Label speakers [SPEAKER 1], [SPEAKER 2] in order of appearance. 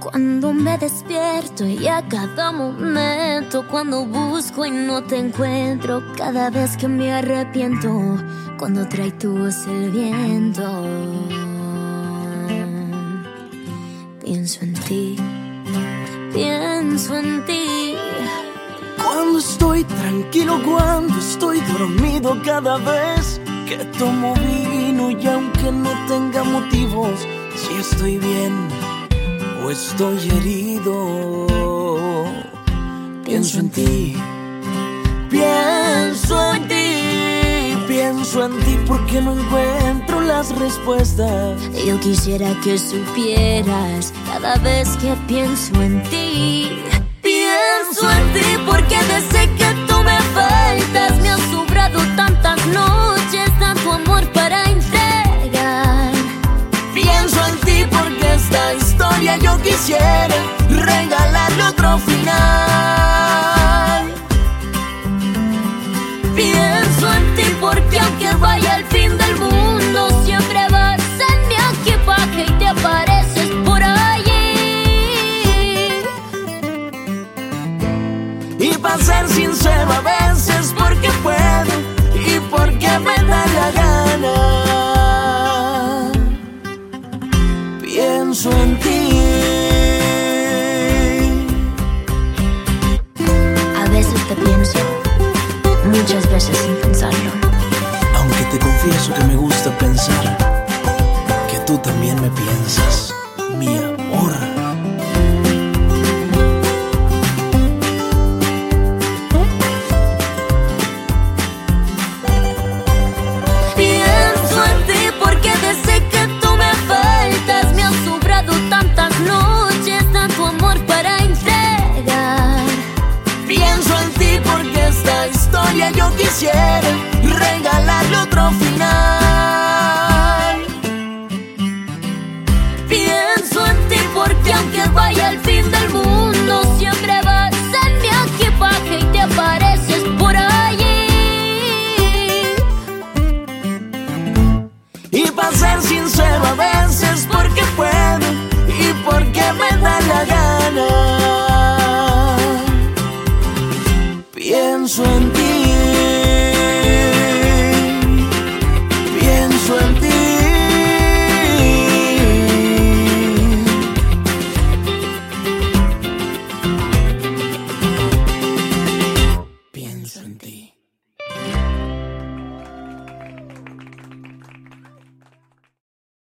[SPEAKER 1] Cuando me despierto y a cada momento, cuando busco y no te encuentro, cada vez que me arrepiento, cuando trae tu voz el viento. Pienso en ti, pienso en ti.
[SPEAKER 2] Cuando estoy tranquilo, cuando estoy dormido, cada vez que tomo vino y aunque no tenga motivos, si estoy bien estoy herido, pienso en ti, pienso en ti, pienso en ti porque no encuentro las respuestas.
[SPEAKER 1] Yo quisiera que supieras cada vez que pienso en ti. Ti porque
[SPEAKER 2] esta historia yo quisiera regalarle otro final.
[SPEAKER 1] Pienso en ti porque aunque vaya al fin del mundo, siempre vas en mi equipaje y te apareces por allí.
[SPEAKER 2] Y para ser sincero a veces Pienso en ti.
[SPEAKER 1] A veces te pienso, muchas veces sin pensarlo.
[SPEAKER 2] Aunque te confieso que me historia yo quisiera regalarle otro final.
[SPEAKER 1] Pienso en ti porque aunque vaya al fin del mundo, siempre vas en mi equipaje y te apareces por allí.
[SPEAKER 2] Y para ser sincero a veces porque puedo y porque me da la gana. Pienso en